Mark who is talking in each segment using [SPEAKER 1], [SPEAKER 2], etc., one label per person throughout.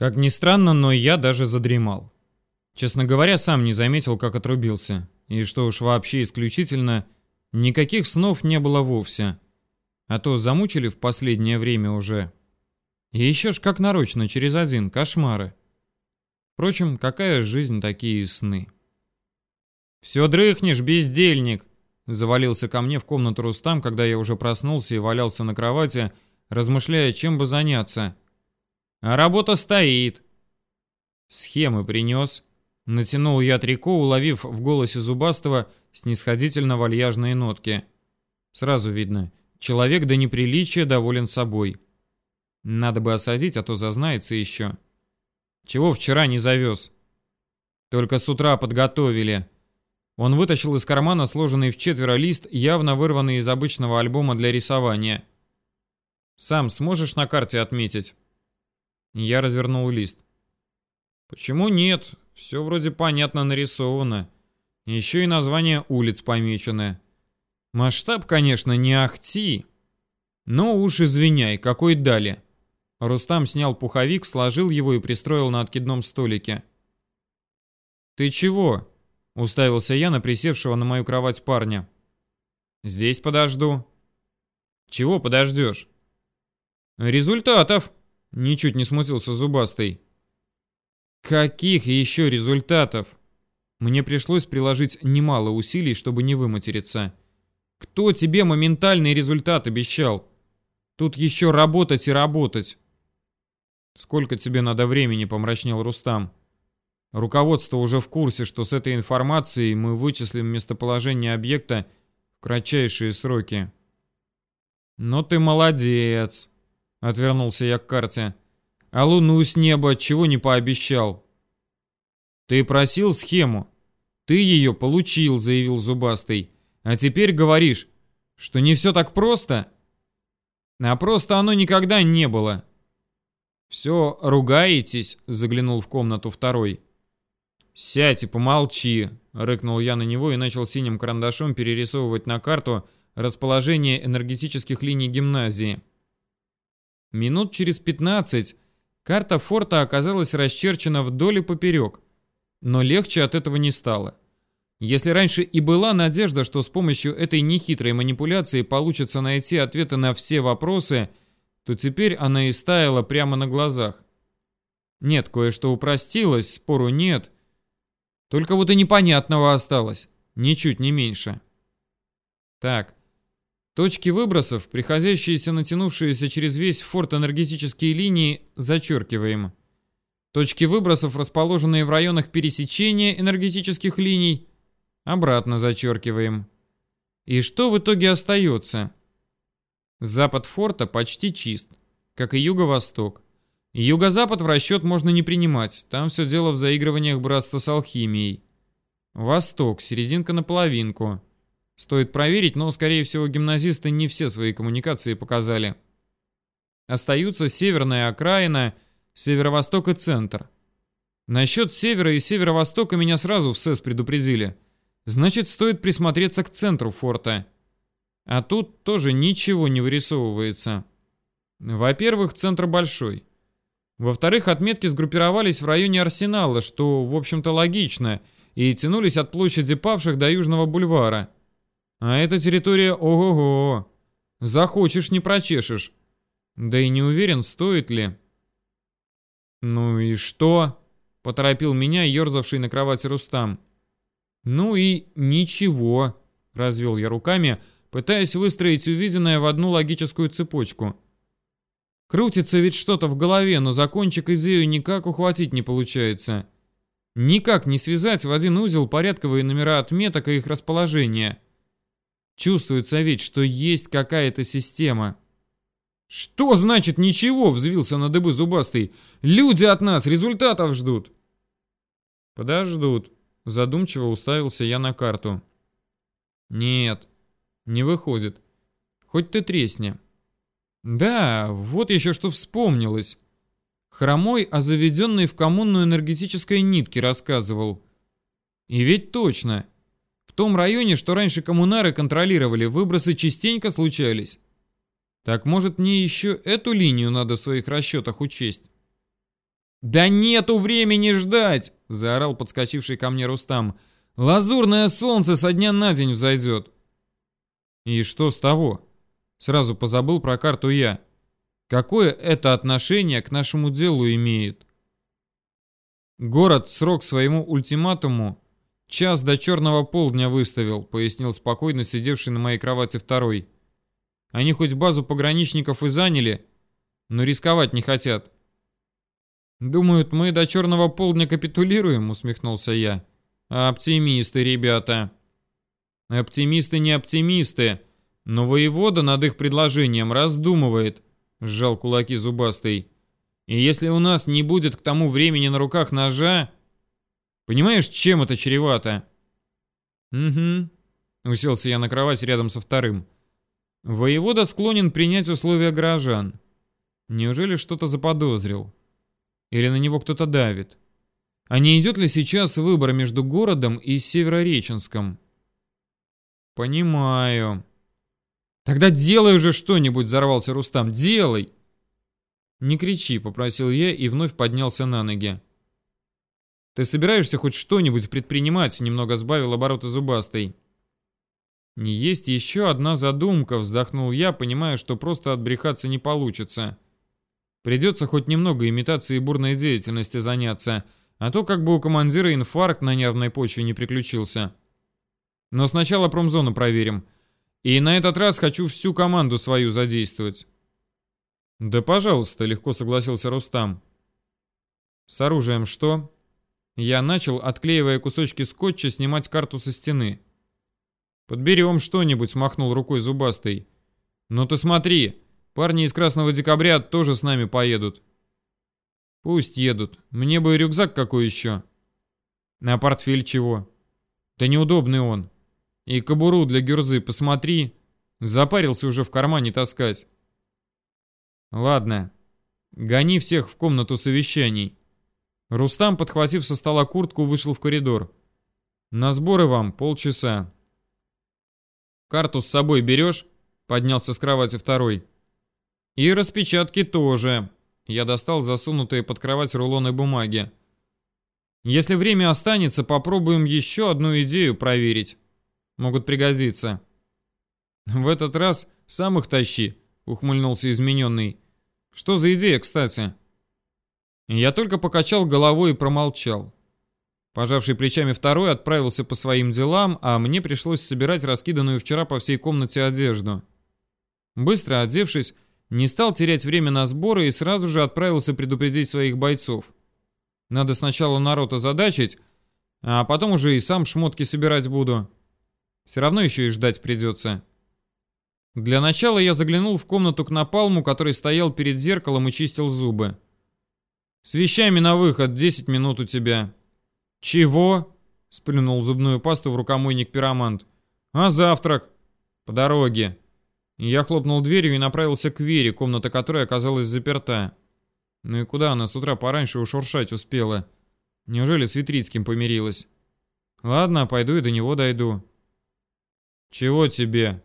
[SPEAKER 1] Как ни странно, но я даже задремал. Честно говоря, сам не заметил, как отрубился. И что уж вообще исключительно, никаких снов не было вовсе. А то замучили в последнее время уже. И еще ж как нарочно, через один, кошмары. Впрочем, какая жизнь, такие сны. «Все дрыхнешь, бездельник!» Завалился ко мне в комнату Рустам, когда я уже проснулся и валялся на кровати, размышляя, чем бы заняться. А работа стоит. Схемы принес. Натянул я трико, уловив в голосе Зубастого снисходительно вальяжные нотки. Сразу видно, человек до неприличия доволен собой. Надо бы осадить, а то зазнается еще. Чего вчера не завез? Только с утра подготовили. Он вытащил из кармана сложенный в четверо лист, явно вырванный из обычного альбома для рисования. «Сам сможешь на карте отметить?» Я развернул лист. Почему нет? Все вроде понятно нарисовано. Еще и названия улиц помечены. Масштаб, конечно, не ахти. Но уж извиняй, какой дали. Рустам снял пуховик, сложил его и пристроил на откидном столике. «Ты чего?» — уставился я на присевшего на мою кровать парня. «Здесь подожду». «Чего подождешь?» «Результатов!» Ничуть не смутился Зубастый. Каких еще результатов? Мне пришлось приложить немало усилий, чтобы не выматериться. Кто тебе моментальный результат обещал? Тут еще работать и работать. Сколько тебе надо времени, помрачнел Рустам. Руководство уже в курсе, что с этой информацией мы вычислим местоположение объекта в кратчайшие сроки. Ну ты молодец. Отвернулся я к карте. А луну с неба чего не пообещал? Ты просил схему. Ты ее получил, заявил Зубастый. А теперь говоришь, что не все так просто? А просто оно никогда не было. Все, ругаетесь, заглянул в комнату второй. Сядь и помолчи, рыкнул я на него и начал синим карандашом перерисовывать на карту расположение энергетических линий гимназии. Минут через 15 карта форта оказалась расчерчена вдоль и поперек, но легче от этого не стало. Если раньше и была надежда, что с помощью этой нехитрой манипуляции получится найти ответы на все вопросы, то теперь она и стаяла прямо на глазах. Нет, кое-что упростилось, спору нет. Только вот и непонятного осталось, ничуть не меньше. Так, Точки выбросов, приходящиеся натянувшиеся через весь форт энергетические линии, зачеркиваем. Точки выбросов, расположенные в районах пересечения энергетических линий, обратно зачеркиваем. И что в итоге остается? Запад форта почти чист, как и юго-восток. Юго-запад в расчет можно не принимать, там все дело в заигрываниях братства с алхимией. Восток, серединка на половинку. Стоит проверить, но, скорее всего, гимназисты не все свои коммуникации показали. Остаются северная окраина, северо-восток и центр. Насчет севера и северо-востока меня сразу в СЭС предупредили. Значит, стоит присмотреться к центру форта. А тут тоже ничего не вырисовывается. Во-первых, центр большой. Во-вторых, отметки сгруппировались в районе арсенала, что, в общем-то, логично, и тянулись от площади павших до Южного бульвара. А эта территория ого-го. Захочешь, не прочешешь. Да и не уверен, стоит ли. Ну и что? Поторопил меня, ерзавший на кровати Рустам. Ну и ничего, развел я руками, пытаясь выстроить увиденное в одну логическую цепочку. Крутится ведь что-то в голове, но закончик идею никак ухватить не получается. Никак не связать в один узел порядковые номера отметок и их расположение. Чувствуется ведь, что есть какая-то система. «Что значит ничего?» — взвился на дыбы зубастый. «Люди от нас результатов ждут». «Подождут», — задумчиво уставился я на карту. «Нет, не выходит. Хоть ты тресни». «Да, вот еще что вспомнилось. Хромой о заведенной в коммунную энергетической нитке рассказывал. И ведь точно, том районе, что раньше коммунары контролировали, выбросы частенько случались. Так может мне еще эту линию надо в своих расчетах учесть? «Да нету времени ждать!» — заорал подскочивший ко мне Рустам. «Лазурное солнце со дня на день взойдет!» «И что с того?» Сразу позабыл про карту я. «Какое это отношение к нашему делу имеет?» «Город срок своему ультиматуму час до черного полдня выставил», пояснил спокойно сидевший на моей кровати второй. «Они хоть базу пограничников и заняли, но рисковать не хотят». «Думают, мы до черного полдня капитулируем?» — усмехнулся я. «Оптимисты, ребята». «Оптимисты не оптимисты, но воевода над их предложением раздумывает», — сжал кулаки зубастый. «И если у нас не будет к тому времени на руках ножа...» «Понимаешь, чем это чревато?» «Угу», — уселся я на кровать рядом со вторым. «Воевода склонен принять условия горожан. Неужели что-то заподозрил?» Или на него кто-то давит? А не идет ли сейчас выбор между городом и Северореченском? Понимаю. Тогда делай уже что-нибудь, взорвался Рустам. Делай! Не кричи, попросил я и вновь поднялся на ноги. Ты собираешься хоть что-нибудь предпринимать? Немного сбавил обороты зубастой. Не есть еще одна задумка, вздохнул я, понимая, что просто отбрехаться не получится. — Придется хоть немного имитацией бурной деятельности заняться, а то как бы у командира инфаркт на нервной почве не приключился. Но сначала промзону проверим. И на этот раз хочу всю команду свою задействовать. Да пожалуйста, легко согласился Рустам. С оружием что? Я начал, отклеивая кусочки скотча, снимать карту со стены. Подберем что-нибудь, махнул рукой зубастый. Ну ты смотри, Парни из Красного Декабря тоже с нами поедут. Пусть едут. Мне бы рюкзак какой еще. На портфель чего? Да неудобный он. И кобуру для гюрзы посмотри. Запарился уже в кармане таскать. Ладно. Гони всех в комнату совещаний. Рустам, подхватив со стола куртку, вышел в коридор. На сборы вам полчаса. Карту с собой берешь? Поднялся с кровати второй. И распечатки тоже. Я достал засунутые под кровать рулоны бумаги. Если время останется, попробуем еще одну идею проверить. Могут пригодиться. В этот раз сам их тащи, ухмыльнулся измененный. Что за идея, кстати? Я только покачал головой и промолчал. Пожавший плечами второй отправился по своим делам, а мне пришлось собирать раскиданную вчера по всей комнате одежду. Быстро одевшись, не стал терять время на сборы и сразу же отправился предупредить своих бойцов. Надо сначала народ озадачить, а потом уже и сам шмотки собирать буду. Все равно еще и ждать придется. Для начала я заглянул в комнату к напалму, который стоял перед зеркалом и чистил зубы. «С вещами на выход, 10 минут у тебя». «Чего?» — сплюнул зубную пасту в рукомойник пиромант. «А завтрак?» «По дороге». Я хлопнул дверью и направился к Вере, комната которой оказалась заперта. Ну и куда она с утра пораньше ушуршать успела? Неужели с Витрицким помирилась? Ладно, пойду и до него дойду. Чего тебе?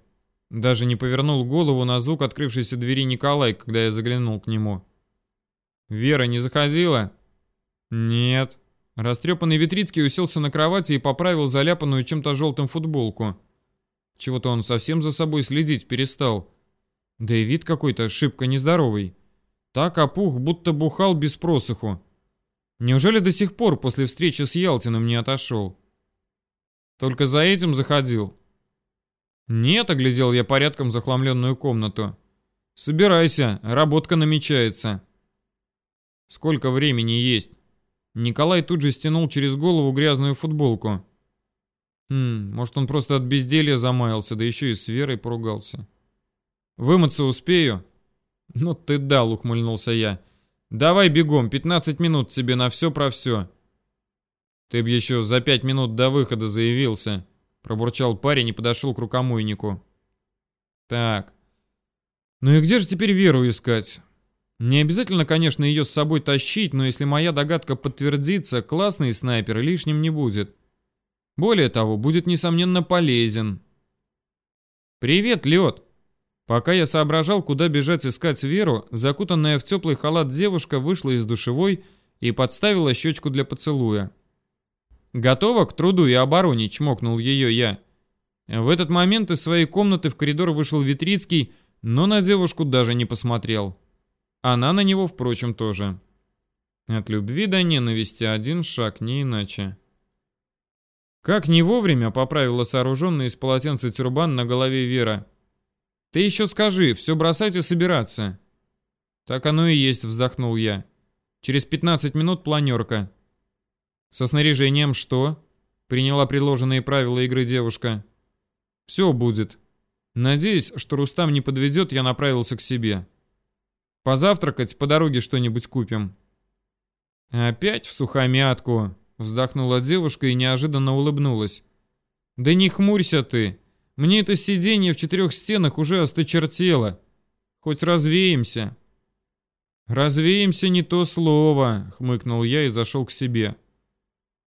[SPEAKER 1] Даже не повернул голову на звук открывшейся двери Николай, когда я заглянул к нему. Вера не заходила? Нет. Растрепанный Витрицкий уселся на кровати и поправил заляпанную чем-то желтым футболку. Чего-то он совсем за собой следить перестал. Да и вид какой-то шибко нездоровый. Так опух, будто бухал без просыху. Неужели до сих пор после встречи с Ялтиным не отошел? Только за этим заходил. Нет, оглядел я порядком захламленную комнату. Собирайся, работка намечается. Сколько времени есть? Николай тут же стянул через голову грязную футболку. Хм, может он просто от безделья замаялся, да еще и с Верой поругался. Вымыться успею? Ну ты дал, ухмыльнулся я. Давай бегом, 15 минут тебе на все про все. Ты б еще за пять минут до выхода заявился, пробурчал парень и подошел к рукомойнику. Так. Ну и где же теперь Веру искать? Не обязательно, конечно, ее с собой тащить, но если моя догадка подтвердится, классный снайпер лишним не будет. Более того, будет несомненно полезен. «Привет, лед!» Пока я соображал, куда бежать искать Веру, закутанная в теплый халат девушка вышла из душевой и подставила щечку для поцелуя. «Готова к труду и обороне?» — чмокнул ее я. В этот момент из своей комнаты в коридор вышел Витрицкий, но на девушку даже не посмотрел. Она на него, впрочем, тоже. От любви до ненависти один шаг, не иначе. Как не вовремя поправила сооруженный из полотенца тюрбан на голове Вера. «Ты еще скажи, все бросать и собираться». «Так оно и есть», — вздохнул я. «Через 15 минут планерка». «Со снаряжением что?» — приняла предложенные правила игры девушка. «Все будет. Надеюсь, что Рустам не подведет, я направился к себе. Позавтракать по дороге что-нибудь купим». «Опять в сухомятку», — вздохнула девушка и неожиданно улыбнулась. «Да не хмурься ты. Мне это сиденье в четырех стенах уже осточертело. Хоть развеемся». «Развеемся не то слово», — хмыкнул я и зашел к себе.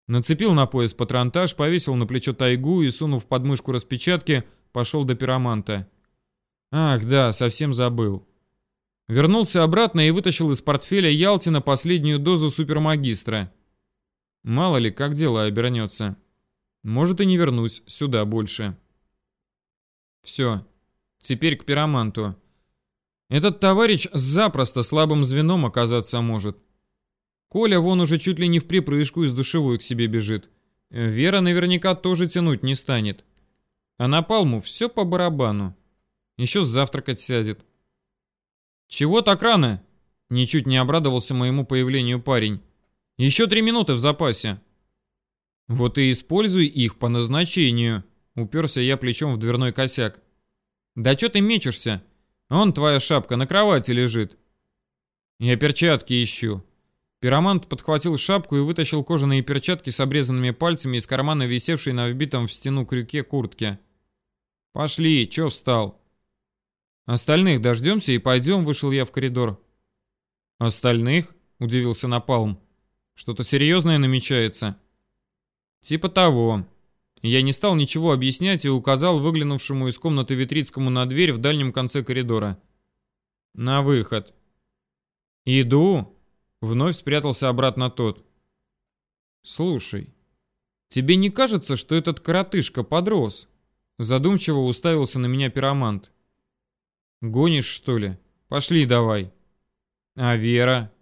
[SPEAKER 1] Нацепил на пояс патронтаж, повесил на плечо тайгу и, сунув под мышку распечатки, пошел до пироманта. Ах, да, совсем забыл. Вернулся обратно и вытащил из портфеля Ялтина последнюю дозу супермагистра. Мало ли, как дело обернется. Может и не вернусь сюда больше. Все. Теперь к пироманту. Этот товарищ запросто слабым звеном оказаться может. Коля вон уже чуть ли не в припрыжку из душевой к себе бежит. Вера наверняка тоже тянуть не станет. А на палму все по барабану. Еще завтракать сядет. «Чего так рано?» Ничуть не обрадовался моему появлению парень. Еще три минуты в запасе. Вот и используй их по назначению. Уперся я плечом в дверной косяк. Да что ты мечешься? Он твоя шапка на кровати лежит. Я перчатки ищу. Пиромант подхватил шапку и вытащил кожаные перчатки с обрезанными пальцами из кармана, висевшей на вбитом в стену крюке куртки. «Пошли, чё встал?» «Остальных дождемся и пойдем», — вышел я в коридор. «Остальных?» — удивился Напалм. Что-то серьезное намечается?» «Типа того». Я не стал ничего объяснять и указал выглянувшему из комнаты Витрицкому на дверь в дальнем конце коридора. «На выход». «Иду», — вновь спрятался обратно тот. «Слушай, тебе не кажется, что этот коротышка подрос?» Задумчиво уставился на меня пиромант. «Гонишь, что ли? Пошли давай». «А Вера?»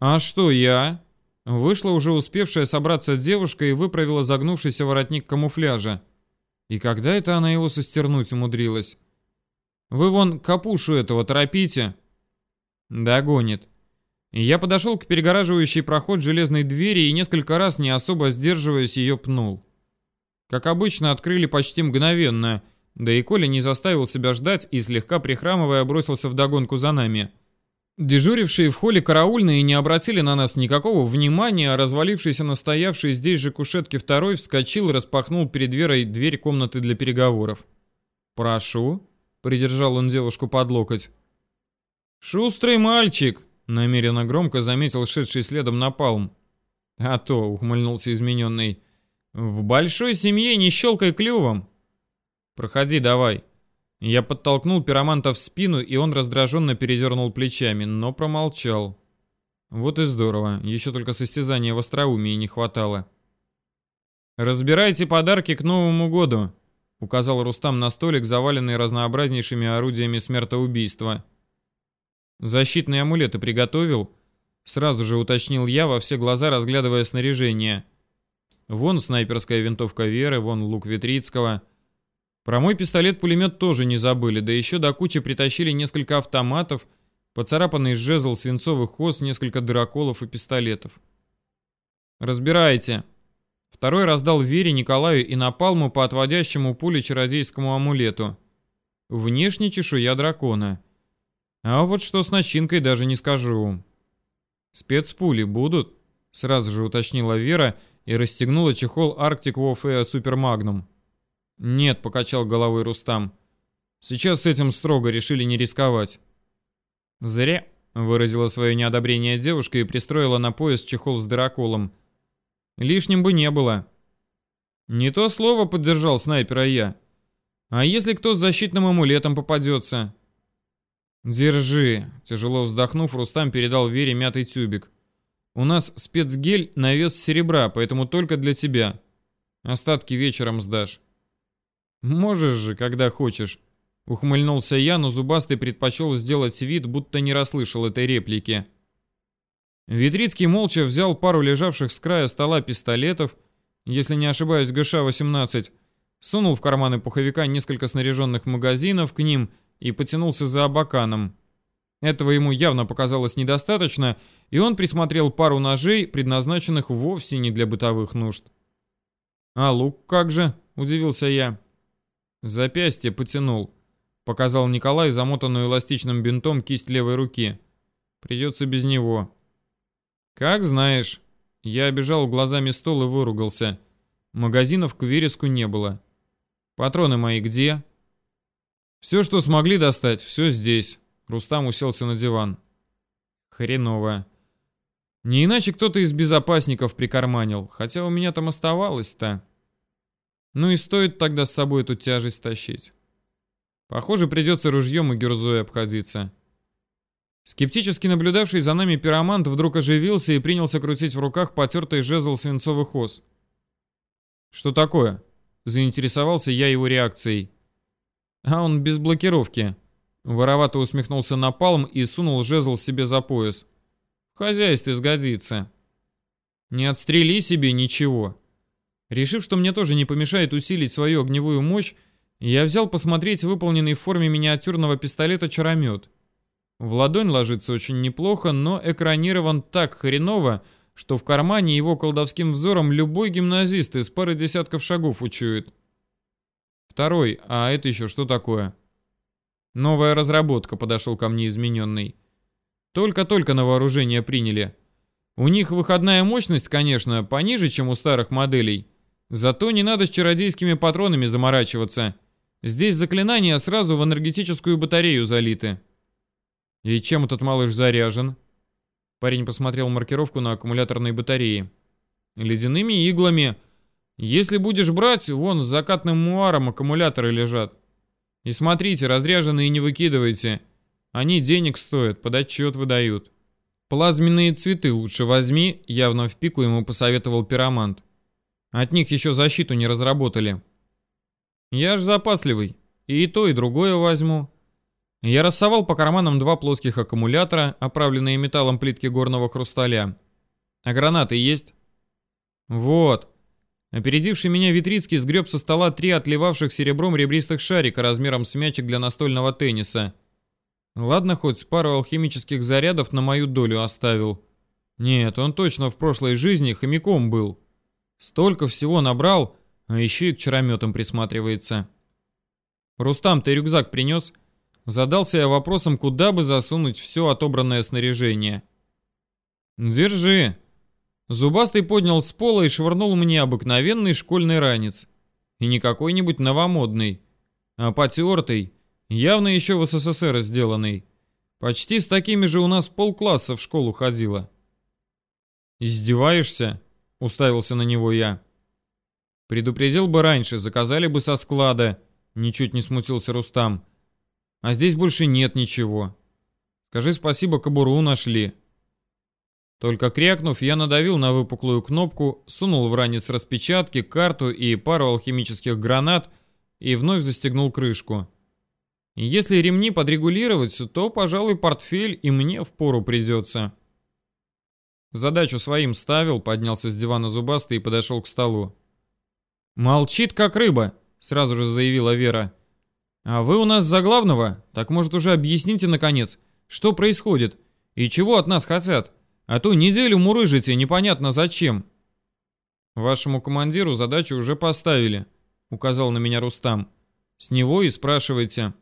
[SPEAKER 1] «А что я?» Вышла уже успевшая собраться девушка и выправила загнувшийся воротник камуфляжа. И когда это она его состернуть умудрилась? «Вы вон капушу этого торопите!» «Догонит». Я подошел к перегораживающей проход железной двери и несколько раз, не особо сдерживаясь, ее пнул. Как обычно, открыли почти мгновенно, да и Коля не заставил себя ждать и, слегка прихрамывая, бросился вдогонку за нами. Дежурившие в холле караульные не обратили на нас никакого внимания, а развалившийся на стоявшей здесь же кушетке второй вскочил и распахнул перед Верой дверь комнаты для переговоров. «Прошу», — придержал он девушку под локоть. «Шустрый мальчик», — намеренно громко заметил шедший следом напалм. «А то», — ухмыльнулся измененный, — «в большой семье не щелкай клювом». «Проходи давай», я подтолкнул пироманта в спину, и он раздраженно передернул плечами, но промолчал. Вот и здорово, еще только состязания в остроумии не хватало. «Разбирайте подарки к Новому году», — указал Рустам на столик, заваленный разнообразнейшими орудиями смертоубийства. «Защитные амулеты приготовил?» Сразу же уточнил я, во все глаза разглядывая снаряжение. Вон снайперская винтовка Веры, вон лук Витрицкого — про мой пистолет-пулемет тоже не забыли, да еще до кучи притащили несколько автоматов, поцарапанный жезл, свинцовый хоз, несколько дыроколов и пистолетов. «Разбирайте». Второй раздал Вере, Николаю и Напалму по отводящему пуле чародейскому амулету. Внешне чешуя дракона. А вот что с начинкой даже не скажу. «Спецпули будут?» Сразу же уточнила Вера и расстегнула чехол Arctic Warfare Super Magnum. «Нет», — покачал головой Рустам. «Сейчас с этим строго решили не рисковать». «Зря», — выразила свое неодобрение девушка и пристроила на пояс чехол с дыроколом. «Лишним бы не было». «Не то слово поддержал снайпера я. А если кто с защитным амулетом попадется?» «Держи», — тяжело вздохнув, Рустам передал Вере мятый тюбик. У нас спецгель на вес серебра, поэтому только для тебя. Остатки вечером сдашь. Можешь же, когда хочешь. Ухмыльнулся я, но Зубастый предпочел сделать вид, будто не расслышал этой реплики. Витрицкий молча взял пару лежавших с края стола пистолетов, если не ошибаюсь, ГШ-18, сунул в карманы пуховика несколько снаряженных магазинов к ним и потянулся за абаканом. Этого ему явно показалось недостаточно, и он присмотрел пару ножей, предназначенных вовсе не для бытовых нужд. «А лук как же?» – удивился я. Запястье потянул. Показал Николай замотанную эластичным бинтом кисть левой руки. Придется без него. Как знаешь. Я обижал глазами стол и выругался. Магазинов к вереску не было. Патроны мои где? Все, что смогли достать, все здесь. Рустам уселся на диван. Хреново. Не иначе кто-то из безопасников прикарманил, хотя у меня там оставалось-то. Ну и стоит тогда с собой эту тяжесть тащить. Похоже, придется ружьем и герзой обходиться. Скептически наблюдавший за нами пиромант вдруг оживился и принялся крутить в руках потертый жезл свинцовых ос. «Что такое?» – заинтересовался я его реакцией. «А он без блокировки». Воровато усмехнулся Напалм и сунул жезл себе за пояс. «В хозяйстве сгодится». «Не отстрели себе ничего». Решив, что мне тоже не помешает усилить свою огневую мощь, я взял посмотреть выполненный в форме миниатюрного пистолета чаромет. В ладонь ложится очень неплохо, но экранирован так хреново, что в кармане его колдовским взором любой гимназист из пары десятков шагов учует. Второй, а это еще что такое? Новая разработка, подошел ко мне измененный. Только-только на вооружение приняли. У них выходная мощность, конечно, пониже, чем у старых моделей, Зато не надо с чародейскими патронами заморачиваться. Здесь заклинания сразу в энергетическую батарею залиты. И чем этот малыш заряжен? Парень посмотрел маркировку на аккумуляторной батарее. Ледяными иглами. Если будешь брать, вон с закатным муаром аккумуляторы лежат. И смотрите, разряженные не выкидывайте. Они денег стоят, под отчет выдают. Плазменные цветы лучше возьми, явно в пику ему посоветовал пиромант. От них еще защиту не разработали. Я ж запасливый. И то, и другое возьму. Я рассовал по карманам два плоских аккумулятора, оправленные металлом плитки горного хрусталя. А гранаты есть? Вот. Опередивший меня Витрицкий сгреб со стола три отливавших серебром ребристых шарика размером с мячик для настольного тенниса. Ладно, хоть пару алхимических зарядов на мою долю оставил. Нет, он точно в прошлой жизни хомяком был. Столько всего набрал, а еще и к чарометам присматривается. «Рустам, ты рюкзак принес?» Задался я вопросом, куда бы засунуть все отобранное снаряжение. «Держи!» Зубастый поднял с пола и швырнул мне обыкновенный школьный ранец. И не какой-нибудь новомодный, а потертый, явно еще в СССР сделанный. Почти с такими же у нас полкласса в школу ходила. «Издеваешься?» Уставился на него я. Предупредил бы раньше, заказали бы со склада. Ничуть не смутился Рустам. А здесь больше нет ничего. Скажи спасибо, кобуру нашли. Только крякнув, я надавил на выпуклую кнопку, сунул в ранец распечатки, карту и пару алхимических гранат и вновь застегнул крышку. если ремни подрегулировать, то, пожалуй, портфель и мне впору придется. Задачу своим ставил, поднялся с дивана зубастый и подошел к столу. «Молчит, как рыба», — сразу же заявила Вера. «А вы у нас за главного? Так, может, уже объясните, наконец, что происходит и чего от нас хотят? А то неделю мурыжите, непонятно зачем». «Вашему командиру задачу уже поставили», — указал на меня Рустам. «С него и спрашивайте».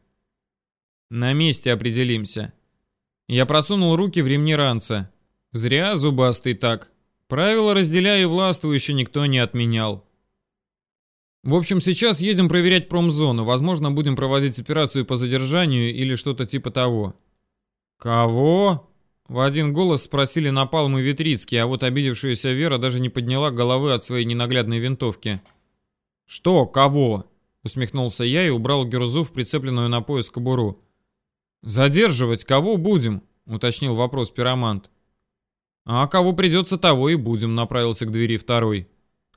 [SPEAKER 1] «На месте определимся». Я просунул руки в ремни ранца. Зря зубастый так. Правила разделяя и властвующие никто не отменял. В общем, сейчас едем проверять промзону. Возможно, будем проводить операцию по задержанию или что-то типа того. Кого? В один голос спросили Напалм и Витрицкий, а вот обидевшаяся Вера даже не подняла головы от своей ненаглядной винтовки. «Что? Кого?» Усмехнулся я и убрал герзу в прицепленную на пояс кобуру. «Задерживать кого будем?» Уточнил вопрос пиромант. А кого придется, того и будем, направился к двери второй.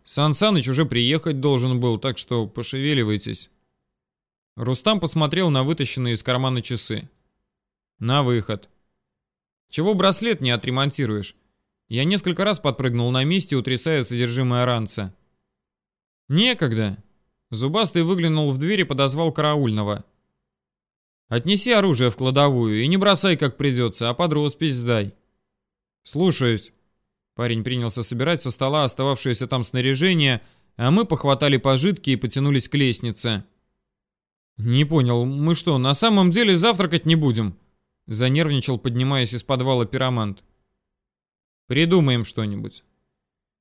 [SPEAKER 1] Сан Саныч уже приехать должен был, так что пошевеливайтесь. Рустам посмотрел на вытащенные из кармана часы. На выход. Чего браслет не отремонтируешь? Я несколько раз подпрыгнул на месте, утрясая содержимое ранца. Некогда. Зубастый выглянул в дверь и подозвал караульного. Отнеси оружие в кладовую и не бросай, как придется, а под роспись сдай. Слушаюсь. Парень принялся собирать со стола остававшееся там снаряжение, а мы похватали пожитки и потянулись к лестнице. «Не понял, мы что, на самом деле завтракать не будем?» Занервничал, поднимаясь из подвала пиромант. «Придумаем что-нибудь».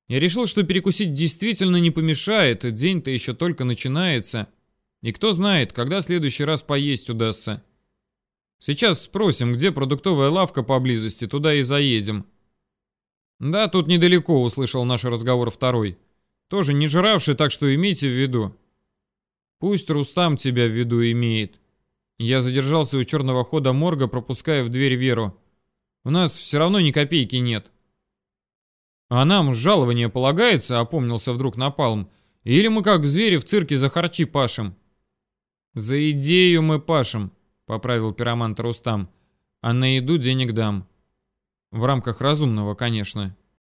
[SPEAKER 1] Я решил, что перекусить действительно не помешает, день-то еще только начинается. И кто знает, когда в следующий раз поесть удастся. Сейчас спросим, где продуктовая лавка поблизости, туда и заедем. Да, тут недалеко, услышал наш разговор второй. Тоже не жравший, так что имейте в виду. Пусть Рустам тебя в виду имеет. Я задержался у черного хода морга, пропуская в дверь Веру. У нас все равно ни копейки нет. А нам жалование полагается, опомнился вдруг Напалм. Или мы как звери в цирке за харчи пашем? За идею мы пашем, поправил пиромант Рустам. А на еду денег дам. В рамках разумного, конечно.